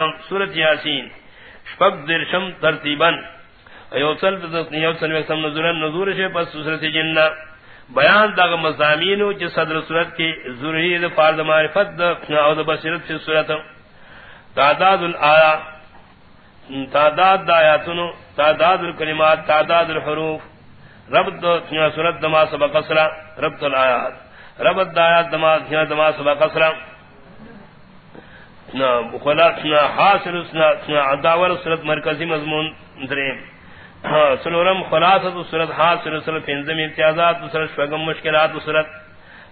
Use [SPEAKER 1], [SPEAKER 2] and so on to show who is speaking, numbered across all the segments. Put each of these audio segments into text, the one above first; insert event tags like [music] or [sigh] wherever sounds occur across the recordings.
[SPEAKER 1] سورت یاسین. شپک درشم ترتیبا. ایوصل یوصل وقتم نزورا نزور شے پس سورت جنہ. بیان داغ مزامینو چی صدر سورت کی ذریعی دا فارد معرفت دا او دا بصیرت فی سورت. تعداد الآیا تعداد دا آیاتنو تعداد الکلمات. تعداد الحروف. ربط دا سورت دما سبق اسرا ربط الآیات. ربط دا آیات دما سبق اسرا حاصل عداول صورت مرکزی مضمون دریم ہاں، سلورم خلاصت صورت حاصل صورت فنزم امتیازات صورت شوگم مشکلات صورت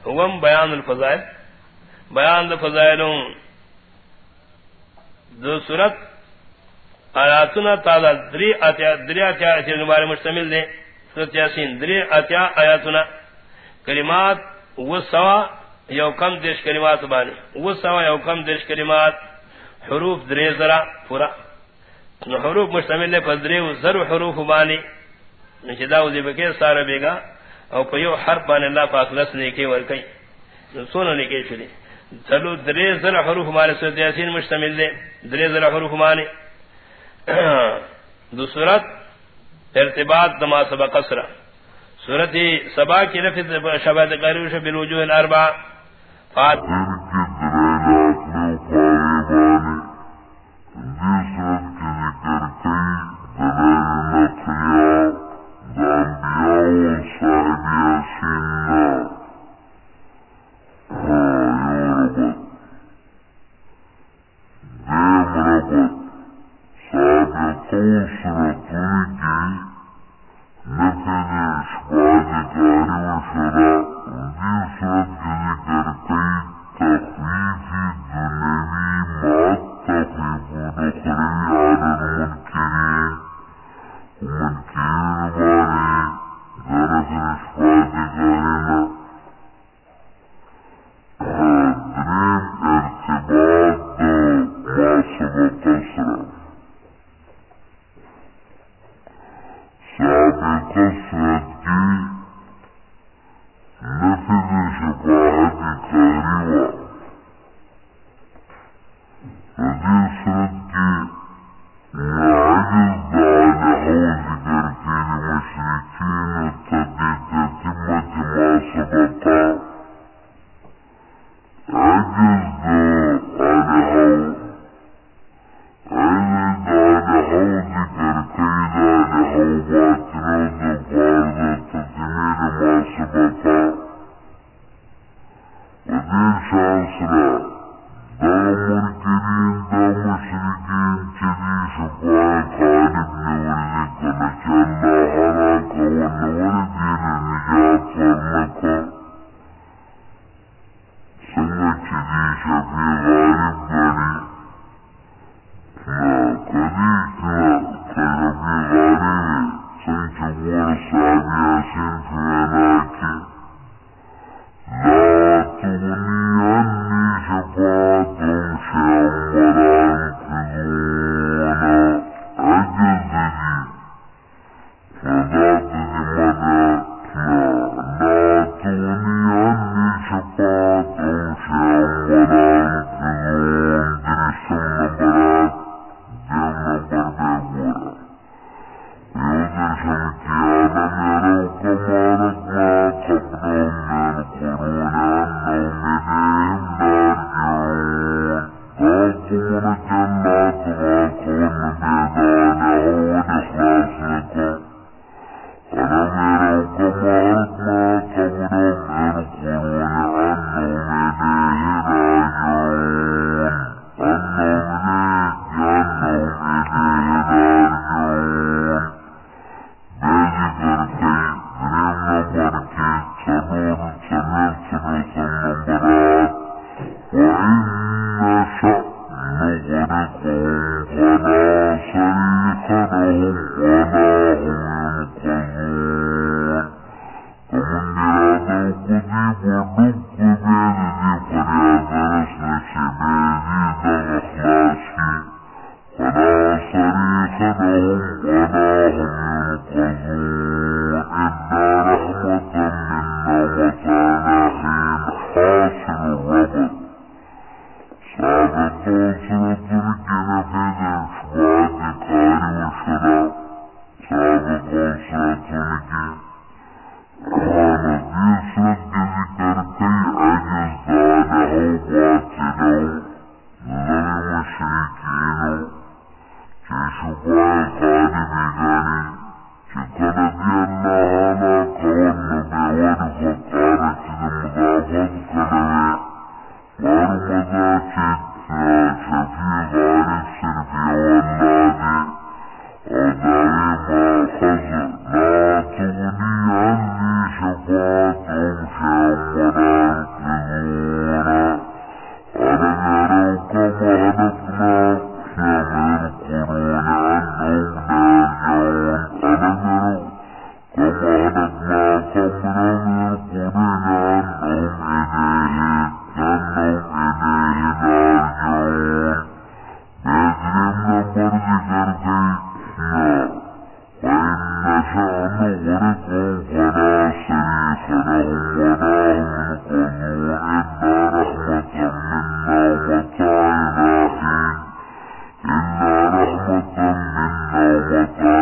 [SPEAKER 1] وم بیان الفضائل۔ بیان الفضائلوں۔ دو صورت آیاتنا تعالی دری اتیا دری اتیا اتیا بارے مشتمل دے۔ صورت یاسین، دری اتیا آیاتنا۔ کلمات و سوا یو کم دیش کلمات بانی. وہ سوا یو کم دیش کلمات. حروف درے ذرا پورا. نو حروف مشتمل لے پر درے ذر حروف بانی. نشدا وزی بکے سارا بیگا. او پیو حرف بانی اللہ پاک لس نیکی ورکی. سونا نیکی چلی چلو درے ذر حروف بانی سورت یاسین مشتمل لے. درے ذر حروف بانی. دو صورت ارتباط دما سبق اسرہ صورت سبا کی لفظ شبہ قریوش بالوجوہ الاربعہ پاک تسخیر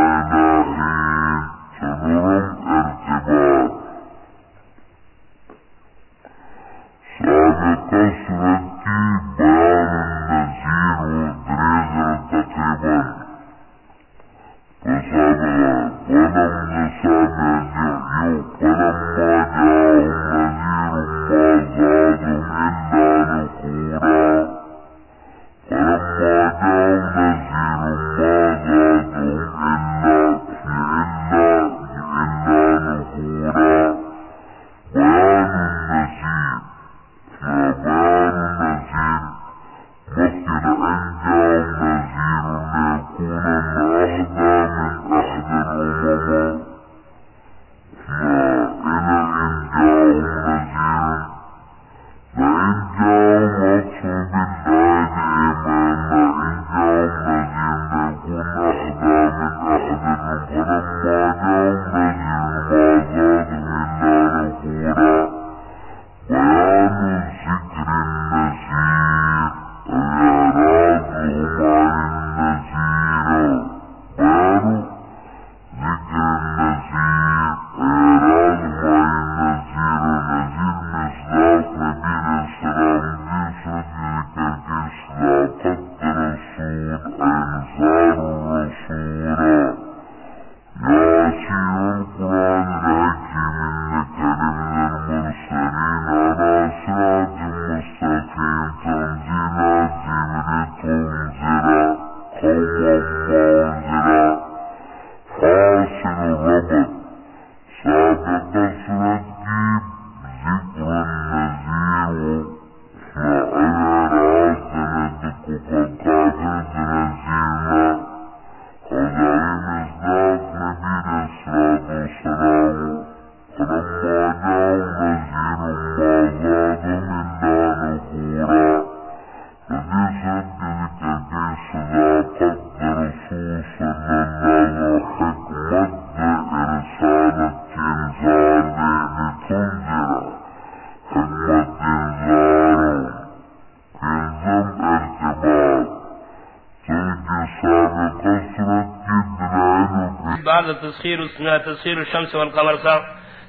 [SPEAKER 1] تسخیر الشمس والقمر سا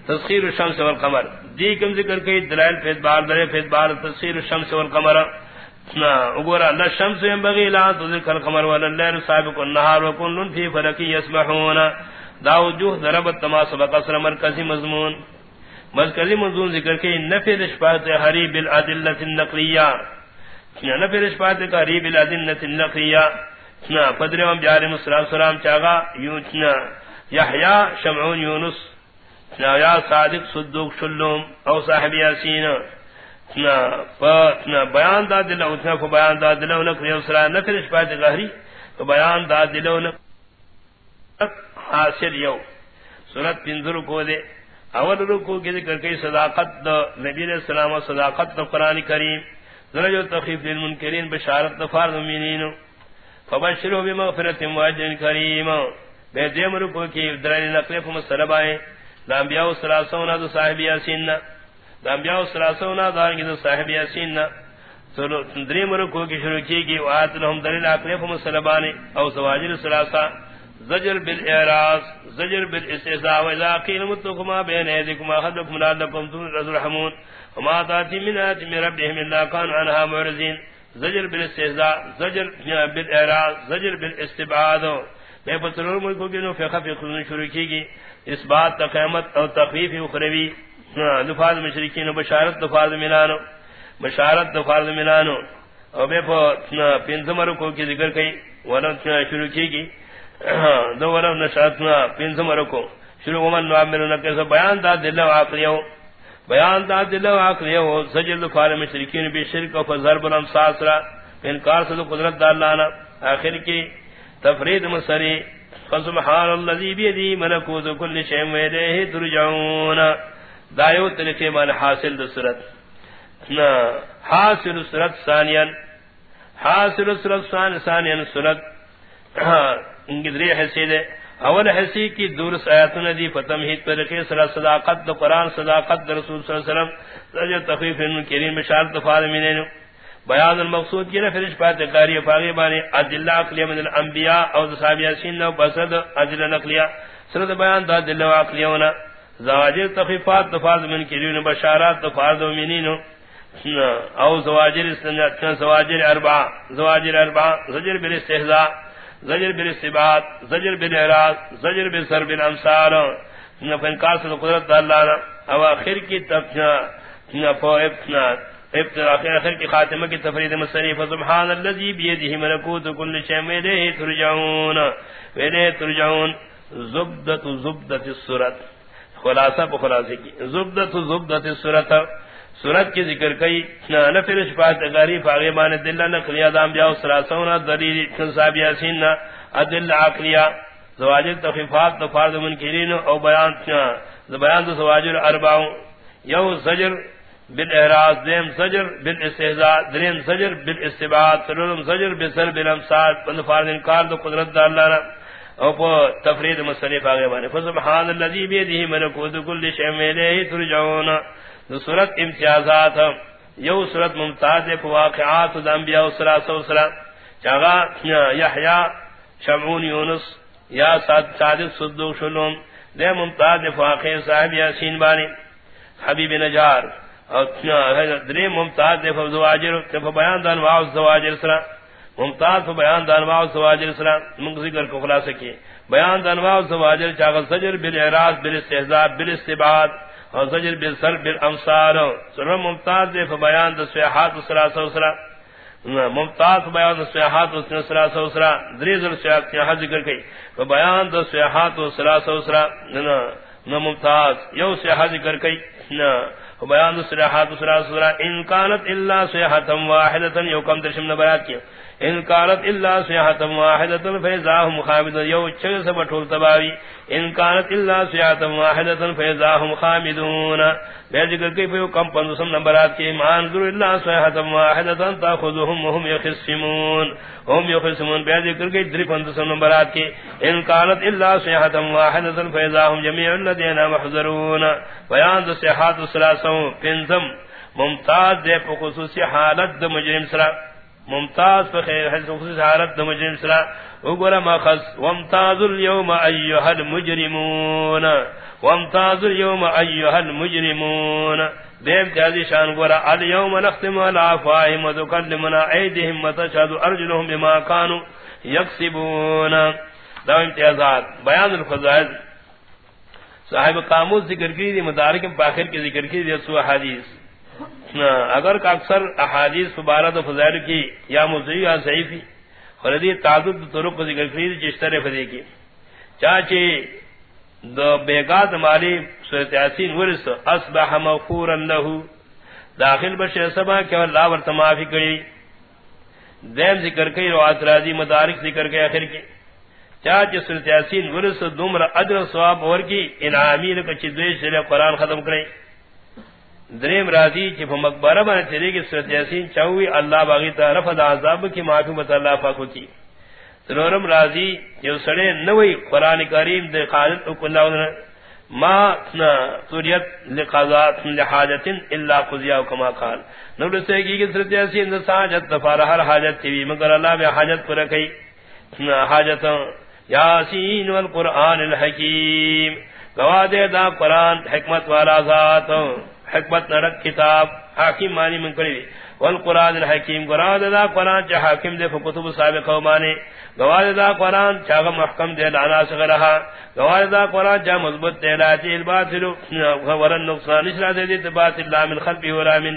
[SPEAKER 1] تسخیر الشمس والقمر۔ دی کم ذکر کئی، دلائل فید بار در فید بار تسخیر الشمس والقمر۔ اگورا اللہ شمس ينبغي لا تذكر القمر ولا الليل سابق النهار وكل في فلك يسبحون دا وجوه ضربت تما سبق اصل مرکزی مضمون۔ مرکزی مضمون ذکر کہ نفی الاشباط حریب الادلة النقلیہ۔ نفی الاشباط حریب الادلة النقلیہ۔ نا پدر ہم جاری مسلم سلام چاگا، یوں چنا شمعون یونس یا صادق صدوق شلوم، او صاحب یاسین. نا نا، بیان دا دلو اتنا کو بیان دا دلو نکر یو سلام نفر اشباط غہری تو بیان دا دلو نکر حاصل یو. سورت پنزر کو دے، اول رکو کی ذکر کئی صداقت دا نبی علیہ السلام و صداقت دا قرآن کریم، ذرا تخیف للمنکرین بشارت دا فارد مینینو فبشروا بمغفرة واجر كريم بيديم ركو كي دلائل نقلف مستربائیں لانبیاء السلاسونا دو صاحب یاسین لانبیاء السلاسونا دارنگی دو صاحب یاسین دریم رکو کی شروع کی گی وآت لهم دلیل اقلیف مستربائیں او سواجر السلاسا زجر بالاعراض، زجر بالاستعزاء واذا قيل متكما بين يديكم اخذكم لعلكم ترحمون وما تاتي من آت من ربهم الا كانوا عنها معرضين زجر بالاستهزاء، زجر بالاعراض، زجر بالاستبعاد. میں پترور ملکوں کی نو فقہ فقہ شروع کی گی اس بات تقیمت اور تخفیف اخروی۔ دفاظ مشرکین و بشارت دفاظ ملانو۔ بشارت دفاظ ملانو۔ اور بے پنزم رکو کی ذکر کئی ورم شروع کی گی [clears throat] دو ورم نشاتنا پنزم رکو۔ شروع ومن نعمل نکس بیان دا دل و عقلیو بیان دا دل و عقلیو سجل دفاظ مشرکین بی شرک و فضرب الامساسرا انکار سے قدرت دا اللہ آخر کی تفرید مسری، فسبحان الذي بيده ملكوت كل شيء ويده ترجعون. دایو طریقے من حاصل دسرت نا، حاصل سرت ثانیا، حاصل سرت ثانیا سرت ہاں، انگدری حصے دے. اول حصے کی دور آیاتوں دی فتمہید پر رکھے صلاح صداقت دا قرآن، صداقت دا رسول صلی اللہ علیہ وسلم. رجل تخفیف کریم بشارت فاظ منینو بیان المقصود کی نفرش پات کاری فاغی بانی ادلہ اقلیہ من الانبیاء او صحابیہ سین نو بسد ادلہ نقلیہ سرد بیان دا دلہ اقلیونا زواجر تخفیفات دفاظ من کریون بشارات دفاظ ومنین او زواجر استنجات زواجر اربع زواجر اربع، زجر بالاستهزاء زجر بالاستباد زجر بالاعراض زجر بالسر بالامثال فانکار سے قدرت اللہ او اخر کی تفنا فوئبنا ابتداء کی خاتمہ کی تفرید مصنف سبحان الذي بيده ملكوت كل شيء وإليه ترجعون وإليه ترجعون زبدة زبدة السورة خلاصہ پہ کی زبدة زبدة السورة سورت کی ذکر کئی، نہ نفر شفاعت غری فاغی مان دل نقلیہ دام بیاو سلاسونا دلیل کنصاب یاسین، نہ ادل عقلیہ۔ زواجر تخفیفات دفارد منکرین، او بیان بیان دو زواجر ارباؤں یو زجر بالاعراض دیم سجر بالاستهزاء دریم سجر بالاستبعاد سرورم سجر بسر بالامثال بند فارد انکار دو قدرت دا اللہ را او پو تفرید مصنف آگے بانے۔ فسبحان اللذی بیدہی ملکوت کل شیم الیہ ترجعون۔ دو صورت امتیازات یو صورت ممتاز پو واقعات دا انبیاء صلاح سو صلاح چاگا یحیاء شمعون یونس، یا صادق صدوق شلوم۔ دے ممتاز پو واقع صاحب یاسین بانی حبیب نجار۔ دری ممتاز دے فزواجر تف بیان دان واو زواجر سرا۔ ممتاز بیان دان واو زواجر سرا۔ من ذکر کو خلاصہ کی۔ بیان دان واو زواجر چاغ سجر بالاعراض بالاستهزاء بالاستبعاد اور سجر بالسر بالامصار سر ممتاز دے بیان د صحات سرا سرا۔ ممتاز بیان د صحات سرا سرا۔ دری زر صحات ذکر کی۔ بیان د صحات سرا سرا۔ نہ ممتاز، یو صحات ذکر کی۔ نہ بیان صلاحات سرا سرا ان كانت الا صيحه واحده يوكم درشم نبرات کی ان كانت الا صيحه واحده فذاهم خامد يو چھ سب ٹول تباوی ان كانت الا صيحه واحده فذاهم خامدون۔ بے ذکر کی پیو کم پندسم نمبرات کی ایمان ذر الا صيحه واحده تاخذهم وهم يخصمون هم يخصمون بے ذکر کی در پندسم نمبرات کی ان كانت الا صيحه واحده فذاهم جميع الذين محضرون۔ بیان صحات صلاح پنزم۔ ممتاز دے پا خصوصی حالت دا مجرم سرا۔ ممتاز پا خصوصی حالت دا مجرم سرا اگورا مخص ومتاز اليوم ایوہ المجرمون. ومتاز اليوم ایوہ المجرمون. دیم تیازی شان گورا اليوم نختم الافاہم وذکلمنا ایدہم وتشہد ارجلهم بما کانوا یکسبون دو امتیازات. بیان الفضائل. صاحب قاموس ذکر کی دی مدارک باخر کے ذکر کی دی سو حدیث اگر کا اکثر احادیث مبارک فضائل کی یا مزئی یا ضعیفی خردی تعدد طرق ذکر کی دی جشتر فدی کی۔ چاچے دو بیگات مالی سورت یاسین ورس اصبح مغفورا له داخل بشر سبا کہ اللہ ورت معافی کری۔ دیم ذکر کی روات راضی، مدارک ذکر کے آخر کی۔ چاچ سورت یاسین ورس دمر ادر ثواب اور کی، انعامی نے کچھ دوی سے قران ختم کرے دریم راضی کہ مقبرہ میں چلے کہ سورت یاسین چاوی اللہ باغی طرف عذاب کی معافی مت اللہ پاک کی سنورم راضی جو سڑے نوئی قران کریم دے خالد کو اللہ ما سوریت لقضات لحاجت الا قضیا کما قال. نو سے کی سورت یاسین ساجت فارہ حاجت تھی مگر اللہ میں حاجت پر کئی حاجت یاسین والقرآن الحکیم. گواہ دے دا قرآن، حکمت والا ذات. حکمت نرک کتاب، حاکم مانی من کری والقران الحکیم قران دا قران چ حاکم دے کتب سابق قومانے گواہ دا قران چ محکم دے لانا سغرہ گواہ دا قران چ مضبوط دے لاتی الباطل ور النقصان نشرا دے دی باطل لا من خلف ولا من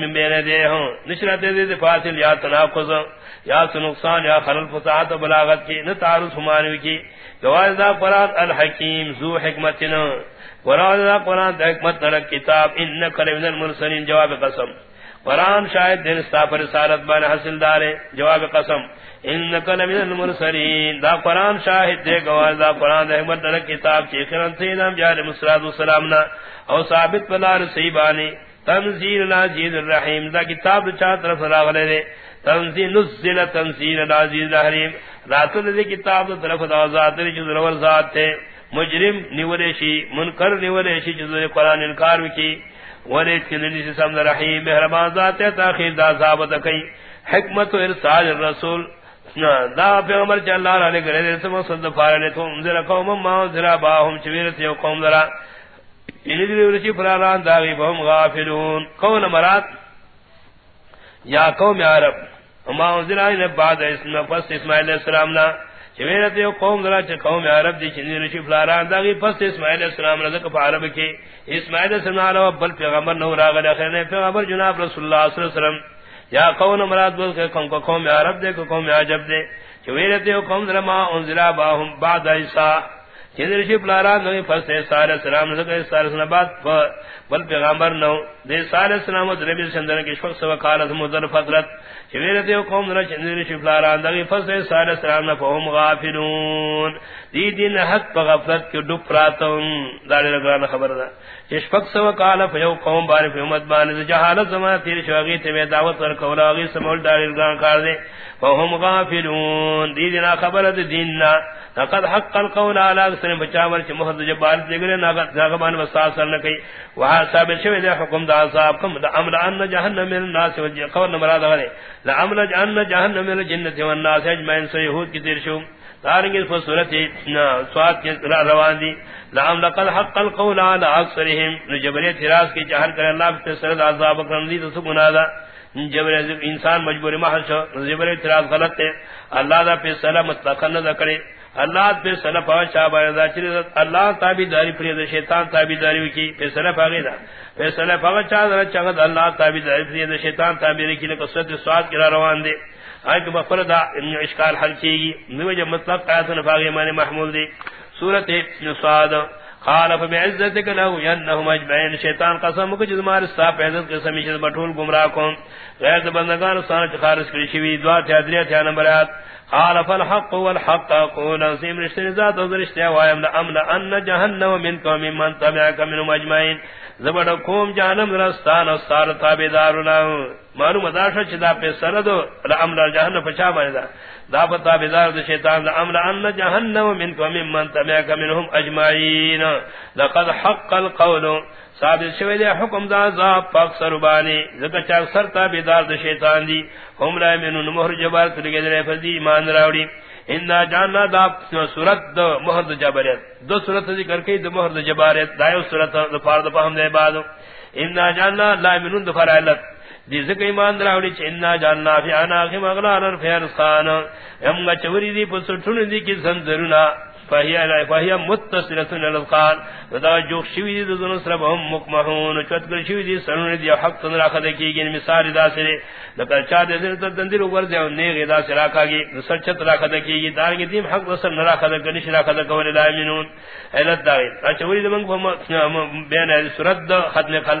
[SPEAKER 1] من بین دے ہوں۔ نشرا دے دی باطل یا تناقض، یا نقصان، یا خلل فساد بلاغت کی، نہ تعارف مانو کی۔ گواہ دا قران الحکیم، ذو حکمتنا قران دا قران دا حکمت نہ کتاب، انک لمن المرسلین، جواب قسم۔ قرآن شاید دن استافر سارت بان حاصل دارے، جواب قسم۔ انکا لمن المرسلین۔ دا قرآن شاہد دے گواز دا قرآن دا حکمت در کتاب، چی خیرن سیدم جال مسراد و سلامنا او ثابت پلار سیبانی تنزیل العزیز الرحیم۔ دا کتاب دا چاہ طرف راغلے دے۔ تنزیل نزل، تنزیل العزیز الرحیم۔ راتل دے کتاب دا طرف دا ذات دے چیز رول ذات تے۔ مجرم نیوریشی منکر نیوریشی چیز قرآن انکار وکی. ولید کنلی سے سمد رحیم، مہربان ذات تاخیر دا ثابت کئی. حکمت و ارسال الرسول. دا پیغمبر چا اللہ علیہ گرے دے، سمو صد فارنے تو انزر قوم ما انزر باہم چویرت یو قوم درا انہی یعنی دلی ورشی فراران داغی بہم غافلون. کون مرات یا قوم عرب. ما انزر آئین بعد اسم پس اسماعیل علیہ السلام نا. چویرت یو قوم درا چا قوم عرب دی چنی رشی فلاران دا گی پس اسماعیل السلام رضا کفا عرب کی. اسماعیل السلام علیہ بل پیغمبر نو راغل اخیر پیغمبر جناب رسول اللہ صلی اللہ علیہ وسلم. یا قوم مراد بول کے قوم کو قوم عرب دے کو قوم عجب دے. چویرت یو قوم درا ما انزلا باہم بعد عیسیٰ. چندر شی پلاران نوی پس سارے سلام نزکر سارے سلام بعد بل پیغمبر نو دے سارے سلام دربی سندر کی شخص و قالت مدر فترت چویرت یو قوم درا چندر شی پلاران نوی پس سارے سلام نفهم غافلون. دی دین حق پا غفلت کی ڈپ راتم داری لگران خبر دا. شفق سوا قال فیو قوم باری فی امت بانی جہالت زمان تیر شواغی تیمی دعوت ورکولا آغی سمول داری لگران کار دے۔ فهم غافلون۔ دی دینا خبر دیننا۔ لقد حق القول على اكثر بچاور چ محد جبار دیگر نہ زغبان وسا سر نہ کئی۔ وہا ثابت شوی دے، حکم دا صاحب کم۔ دا امر ان جہنم من الناس و قول مراد ہے لا امر ان جہنم من الجنت و الناس اجمعین سے یہود کی تیر شو۔ دارنگ اس صورت سواد کے روان دی. لا امر لقد حق القول على اكثرهم جبر اعتراض کی جہر کر اللہ سے سر عذاب کرن دی، تو سکنا دا. جبر انسان مجبور محل شو. جبر اعتراض غلط ہے اللہ دا پہ سلام مطلق نہ کرے. اللہ پہ سلف شاہ دا. چلی اللہ تابی داری پری شیطان تابی داری کی پہ سلف آگئی دا. پہ سلف آگا چاہ دا چاہد اللہ تابی داری پری شیطان تابی داری کی لکہ سوات سواد کرا روان دے. آئی کہ بخبر دا اشکال حل کی گی نوی جب مطلق آیتون فاغی مانی محمول دے سورت سواد خالف بعزتك له ينهم اجمعين شیطان قسم کو جز مار صاحب عزت کے سمیش بٹول گمراہ کو غیر بندگان سان خارج کری شوی. دعا تھا دریا تھا نمبرات خالف الحق والحق قول سیم رشتے ذات و رشتے وائم لامن ان جہنم منکم من تبعك من اجمعين زبر قوم جہنم رستان استار تابعدارنا معلوم داشا چدا پہ سرد لامن جہنم پچا بندا دا دا پتا بیدار دے شیطان دا امر ان جہنم منکم من تبعك منهم اجمعين لقد حق القول. ثابت شوی دے حکم دا عذاب پاک سربانی زکا چاک سرتا بیدار دا شیطان دی ہم لا منون مہر جبار کرگے دے فضی ایمان راوڑی انا جاننا دا صورت دا مہر دا جباریت. دو صورت ذکر کئی دا مہر دا جباریت. دا یو صورت دا فارد پاہم دے بعدو انا جاننا لا منون دا فرائلت دی زکا ایمان راوڑی چھ انا جاننا فی آناخی مغلانا فی ارسخانا ہم گا چوری دی پسٹھون دی کی زنزرنا فهي فهي متصله للقان ودا جو شوی دی دون سر بهم مقمحون چت کر شوی دی سرن دی حق تن راخ دکی گن یعنی مثال دا سرے۔ لکل چا دے دل تندر اوپر دے نے غدا سرا کا گی۔ سر چت راخ دکی گی۔ دار گی دیم حق وسن راخ دک نش راخ دک ول لا منون الت دا اچوری دی من بیان سورت ختم خل۔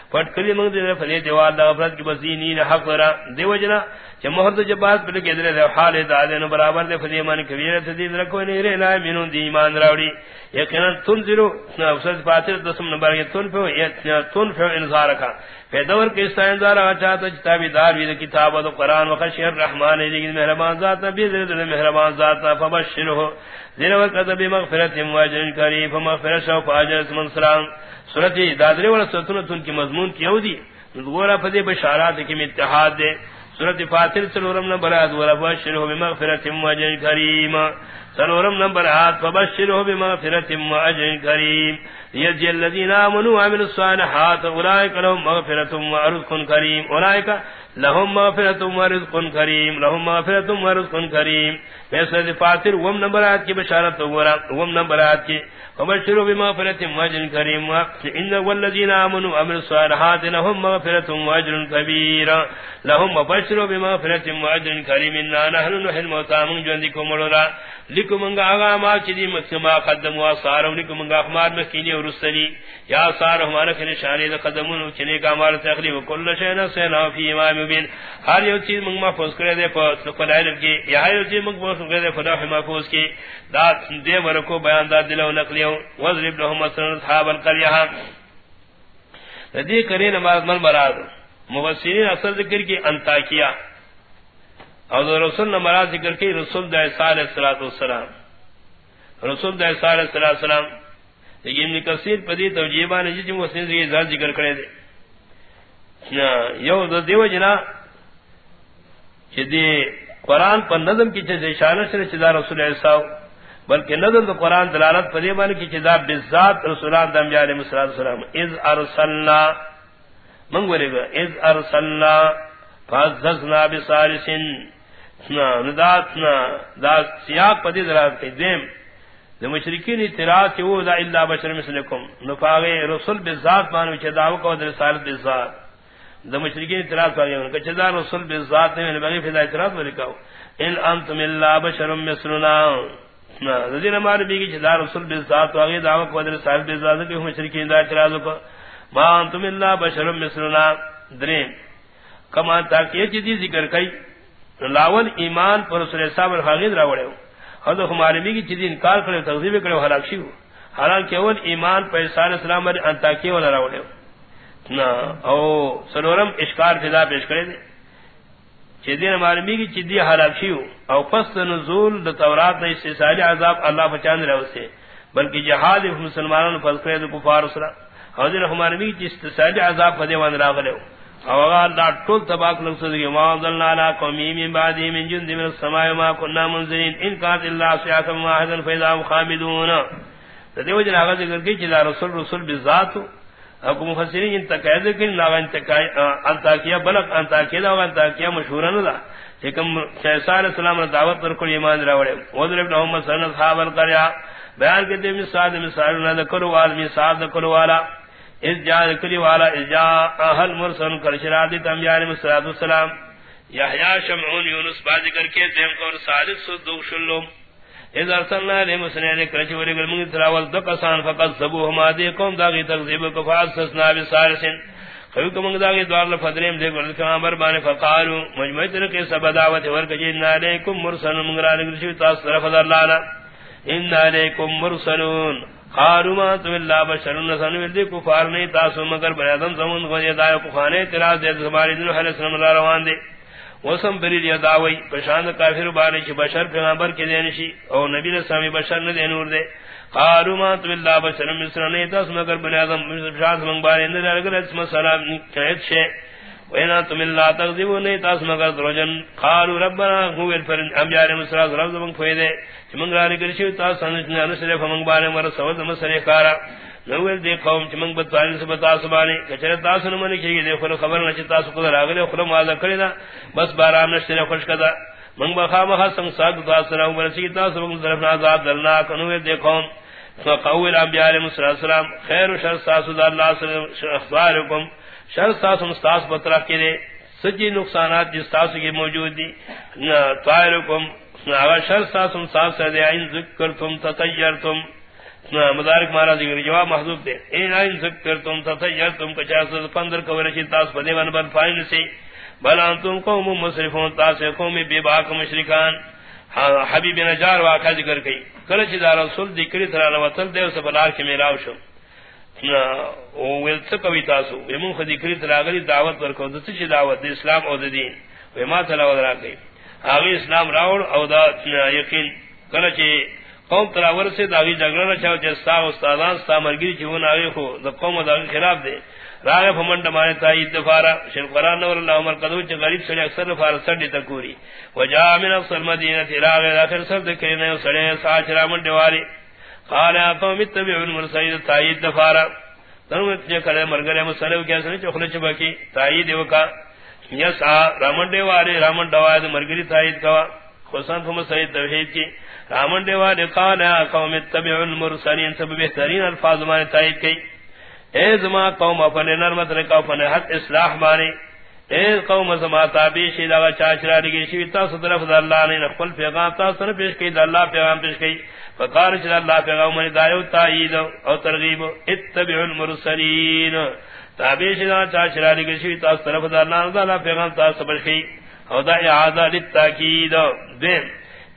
[SPEAKER 1] پٹ کلی منگ دے فلی دیوال دا غفلت کی بزینین حق را دیو جنا کہ محرد جبات پر کے دے حال دا دادن برابر دے فلی من کبیر تدید رکھو نہیں رے لا منون دی ایمان راوڑی یقینا تنذرو نفس فاتر دسم نمبر یہ تن پہ تن پہ انذار کا پیدور کے استعمال دار اچھا تو کتابی دار بھی کتاب و قران و خشیر الرحمن دی مہربان ذات بذل مهربان ذات فبشره ذل وقت بمغفرت واجر کریم. فمغفرت شو فاجر من سلام. سورت دادرے والا ولا سورۃ کی مضمون کی دی. گورا فدی بشارات کی اتحاد دے. سورۃ فاتر سلورم نمبر آت. ولا بشره بمغفرت واجر کریم سلورم نمبر اد فبشره بمغفرت واجر کریم يجزي الذين آمنوا وعملوا الصالحات أولئك لهم مغفرة ورزق كريم. أولئك لهم مغفرة ورزق كريم لهم مغفرة ورزق كريم فیصلہ فاتر وم نمبرات کی بشارت وغیرہ وم نمبرات کی. فبشروا بمغفرة واجر كريم ان والذين امنوا وعملوا الصالحات لهم مغفرة واجر كبير لهم مبشروا بمغفرة واجر كريم انا نحن نحيي الموتى، من جندكم ولرا لكم ان ما چدی مکما قدم وا سارو لكم ان اخمار مکینی اور رسلی. یا سار ہمارا کہ نشانی دا قدمون چنے کا ہمارا تقریب. کل شے نہ سے فی امام مبین۔ ہر یو چیز منگ محفوظ کرے دے پر قلائل کی۔ یا ہر یو چیز منگ محفوظ کرے دے فلاح محفوظ کی۔ دا دے ورکو بیان دا دلو نقلیو وضرب لهم مثلا اصحاب القريه ردی کرے نماز من مراد۔ مفسرین اصل ذکر کی انتاکیہ۔ اور رسول نماز ذکر کی رسول دا عیسیٰ علیہ السلام رسول دا عیسیٰ علیہ السلام لیکن ابن کثیر پدی توجیبہ نے جس مسلم ذکر کرے دے۔ یو دو دیو جنا کہ دی قرآن پر نظم کی چیز اشارہ سے چیزا رسول عیسیٰ بلکہ نظم تو قرآن دلالت پدی بانی کی چیزا بزاد رسولان دم جاری مسلم السلام از ارسلنا منگ بولے گا از ارسلنا فاززنا بسارسن نداتنا دا سیاق پدی دلالت کی دیم دا مشرکین اعتراض کہ وہ دا الا بشر مثلکم. نفاغے رسول بالذات مانو چھ دعو کو در رسالت بالذات دا مشرکین اعتراض پاگے ان کا چھ رسول بالذات نے بغی فدا اعتراض ولکاو ان انتم الا بشر مثلنا. نا دین ہمارے بھی کہ دا رسول بالذات واگے دعو کو در رسالت بالذات کہ مشرکین دا اعتراض کو ما انتم الا بشر مثلنا. درین، کما تاکہ یہ چیز ذکر کئی، لاول ایمان پر رسول صاحب الحاغید راوڑے ہو. حضرت ہمارے بھی کی چیز انکار کرے تقزیب کرے ہلاک شی ہو. حالانکہ اول ایمان پر سال اسلام پر انتاکی والا راولے نا، او سنورم اشکار فضا پیش کرے دے۔ چیزین ہمارے کی چیزی ہلاک شی ہو او پس نزول دا تورات نا استثالی عذاب اللہ بچان رہے اسے بلکہ جہاد مسلمانوں نے کرے دے کفار اسرا حضرت ہمارے بھی کی استثالی عذاب فدے وان راغلے۔ ہو اوغال دا ټول تباک لږ څه ما ظلنا علی قومی من بعد من جند من السماء ما كنا منزلين ان كانت الا سياسه واحدا فاذا خامدون تدیو جن هغه ذکر کی چې دا رسول رسول بذات او مفسرین ان انتاکیہ بلک انتاکیہ دا انتاکیہ مشہور علیہ السلام دعوت پر ایمان ابن محمد صلی بیان کہتے ہیں مثال مثال نہ کرو آدمی مثال کرو والا. اس جا کلی والا، اس جا اہل مرسل کر شرادی تم یار السلام. یحییٰ شمعون یونس با ذکر کے، دیم کو صالح سو دو شلو اذا ارسلنا لهم سنين كرچ ورغل من تراول دو کسان فقط زبو ہما دے قوم داغی تکذیب کو فاسسنا بسارسن خیو کمنگ داغی دوار لفدریم دے گرد کامر بانے فقالو مجموعی ترکی سب دعوت ورک جننا علیکم مرسل منگران گرشوی تاس طرف در لانا ان علیکم مرسلون. قالوا ما تو الا بشر نسن ولدی کفار نہیں تاسو مگر بیادن زمون کو یہ دایو تراز دے ہماری دل علیہ السلام اللہ روان دے. وسم بری یہ داوی پشان کافر بارے چ بشر پیغمبر کے دینشی او نبی نے سامی بشر نے دے نور دے۔ قالوا ما تو الا بشر مثل نہیں تاسو مگر بیادن شاد من بارے اندر اگر اسم سلام کہت شے۔ وینا تم اللہ تغذیبو نہیں تاس مگر دروجن۔ قالوا ربنا هو الفرن انبیاء مسراز رب زمان فیدے چمنگ رانی کرشی تاس سنجنا نسلے فمنگ بارے مر سوز مسرے کارا۔ نویل دے قوم چمنگ بطوانی سے بتا سبانی کچھر تاس نمانی کی دے خلو خبر نچی تاس قدر آگلے خلو مازا کرینا بس باران نشترے خوش کدا منگ بخا مخا سنگ ساک تاس نمو برسی تاس منگ طرف نازاد دلنا کنویل دے قوم فقوil انبیاء علیہ السلام خیر و شر ساسو دا اللہ صلی اخبارکم شر ساس مستاس بطرح کے لیے سجی نقصانات جس تاسو کی موجود دی طائرکم اگر شر ساس مستاس سے دے این ذکرتم، تطیرتم. مدارک مارا ذکر جواب محضوب دے۔ این این ذکرتم تطیرتم کچاس پندر کورشی تاس پدے ون بر فائن سے بلانتم قوم مصرفون تاس قوم بے باک مشرکان۔ ہاں، حبیب نجار واقع ذکر کئی۔ کلچ دار رسول ذکری ترانہ وطل دے اس بلار کے میراو شو۔ او ول څه تاسو۔ یمو خدي کړی تراغلی دعوت ورکو د څه دعوت د اسلام او د دین۔ و ما تعالی ورا کوي اسلام راوڑ او دا یقین۔ کلچے قوم تراور سے داغی جگڑنا چاہو چاہو ستا استادان، ستا مرگری چاہون آگے خو دا قوم داغی خلاف دے۔ راغ فمنڈ مانے تائید دفارا شن قرآن نور اللہ عمر قدو چا غریب سڑے اکثر دفارا سڑی تکوری وجا من افصل مدینہ تی راغ داخر سر دکرینے سڑے ساچ رامن دیواری قال قوم اتبعون مرسید تائید دفارا۔ تنویت چا کلے مرگرے مسلو کیا سنے چخلے چبا کی تائید وکا یس آ رامن دیواری رامن دوائد مرگری تائید کوا۔ خصان فم سید توحید کی۔ رامن دیواری قال یا قوم اتبعون مرسلین سب بہترین الفاظ مانے تائید کی۔ اے زما قوم اپن نرمت نے رکا اپن حق اصلاح مانی اے قوم زما تابی شید آگا چاچرا لگی شید تا صدرف دا اللہ نے نخفل پیغام تا سن پیش کئی دا اللہ پیغام پیش کئی فقار چید اللہ پیغام منی دائیو تائید او ترغیب۔ اتبع المرسلین۔ تابی شید آگا چاچرا لگی شید تا صدرف دا اللہ نے، دا پیغام تا سبش کئی او دا اعادہ لتاکید دین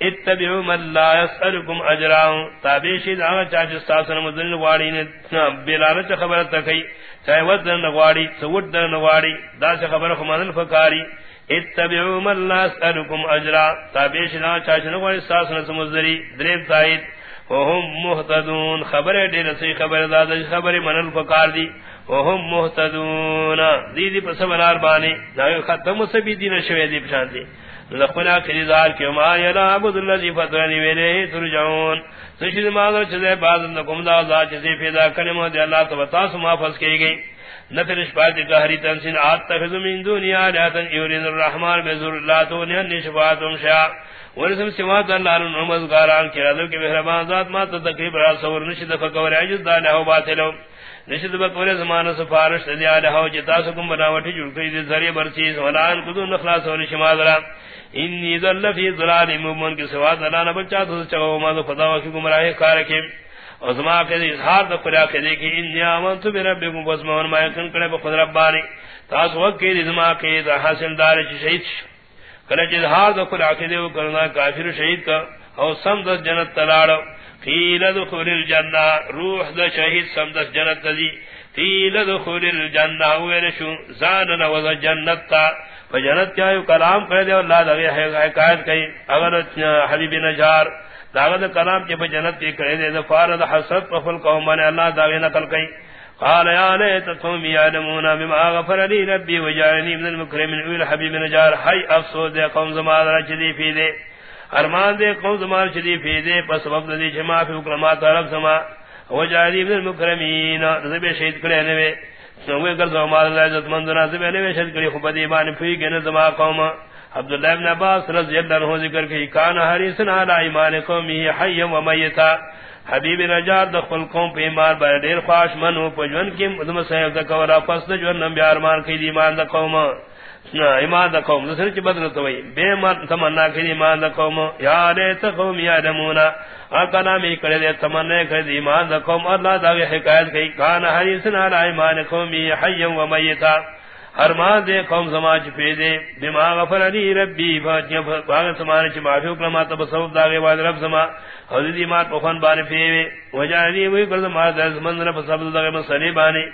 [SPEAKER 1] اتبعوا من لا يسألكم اجرا تابعشي دا چاچ استاسن مدن واڑی نے بلال چ خبر تکئی. چاہے ودن واڑی سودن واڑی دا چ خبر خمن فکاری اتبعوا من لا يسألكم اجرا تابعشي دا چاچ واڑی استاسن سمزری دریب تائید. وهم مهتدون. خبر دے رسی خبر داد خبر من فکار دی. وهم مهتدون. دی دی پس منار بانی. دا ختم سبی دین شوی دی پشان دی. لخنا خریدار کی ما یلا عبد الذی فترنی ویلے ترجعون. سشد در چیزے بعد نکم دا ذات چیزے پیدا کلمہ دی اللہ تو بتاس محفظ کی گئی. نفر شفاعت قہری تنسین آت تخذ من دنیا لیتن یورین الرحمن بزر اللہ تو نہن شفاعتم شاء ورسم سوات اللہ نعمز گاران کی رضو کی بہربان ذات ما تتقیب را صور نشد فکور عجز دا لہو باطلو نشد بکور زمان سفارش دیا لہو جتا سکم بناوٹی جڑکری دی ذریع برچیز ولان کدو نخلاص و نشماد را انی ذل فی ظلال مبن کے سوا ذلال بچا تو چگو ما تو خدا کی گمراہ کار ازما کے اظہار تو خدا کے کہ انی امنت بربکم بسمون ما کن کرے بخود ربانی۔ تاس وقت کے ازما کے حاصل دار شہید کلا کلے اظہار تو خدا کے دیو کرنا کافر شہید کا، او سم سمد جنت تلاڑ قیل دخول الجنہ، روح دا شہید سم سمد جنت دی۔ قیل دخول الجنہ ویرشو زاننا وذا جنت تا۔ فجنت کیا یو کلام کرے دے اللہ دا حکایت کئی۔ اگر حبیب نجار داغت کلام کے بجنت کی کرے دے فارد حسد ففل قوم نے اللہ دا نقل کئی۔ قال یا لیت قوم یعلمون بما غفر لی ربی وجعلنی من المکرمین اویل حبیب نجار حی افسوس دے قوم زمان را چدی فی دے۔ ارمان دے قوم زمان چدی فی دے، پس وقت دے جمع فی اکرمات عرب زمان۔ وجعلنی من المکرمین رضی شہید کرے نوے۔ نوے کر زو مال اللہ عزت مندنا سے میں شد کری، خوب دی بان پھی کہ نظما قوم۔ عبداللہ ابن عباس رضی اللہ عنہ ذکر کہ کان حریصن علی ایمان قومی حی و میتا حبیب نجات دخل قوم پہ ایمان بار دیر خواش منو پجون کی مدم سیب دکورا پس جو نبی ارمان کی ایمان دا قوم. ایمان دا قوم. دوسرے چی بدل تو بے من تمنا کی ایمان دا قوم. یا لیت قوم یا دمونا اکنا می کرے دے تمنا کر ایمان دا قوم. اللہ دا حکایت کی کان حریصن علی ایمان قومی حی و میتا ہر ماں دے قوم سماج پی دے بما غفر علی ربی باغ سمانے چ معافی اکرما تب سبب دا گے رب سما حضرت ایمان پخون بانے پہ علی وی کرد مار دز من رب سبب دا گے مسلی بانے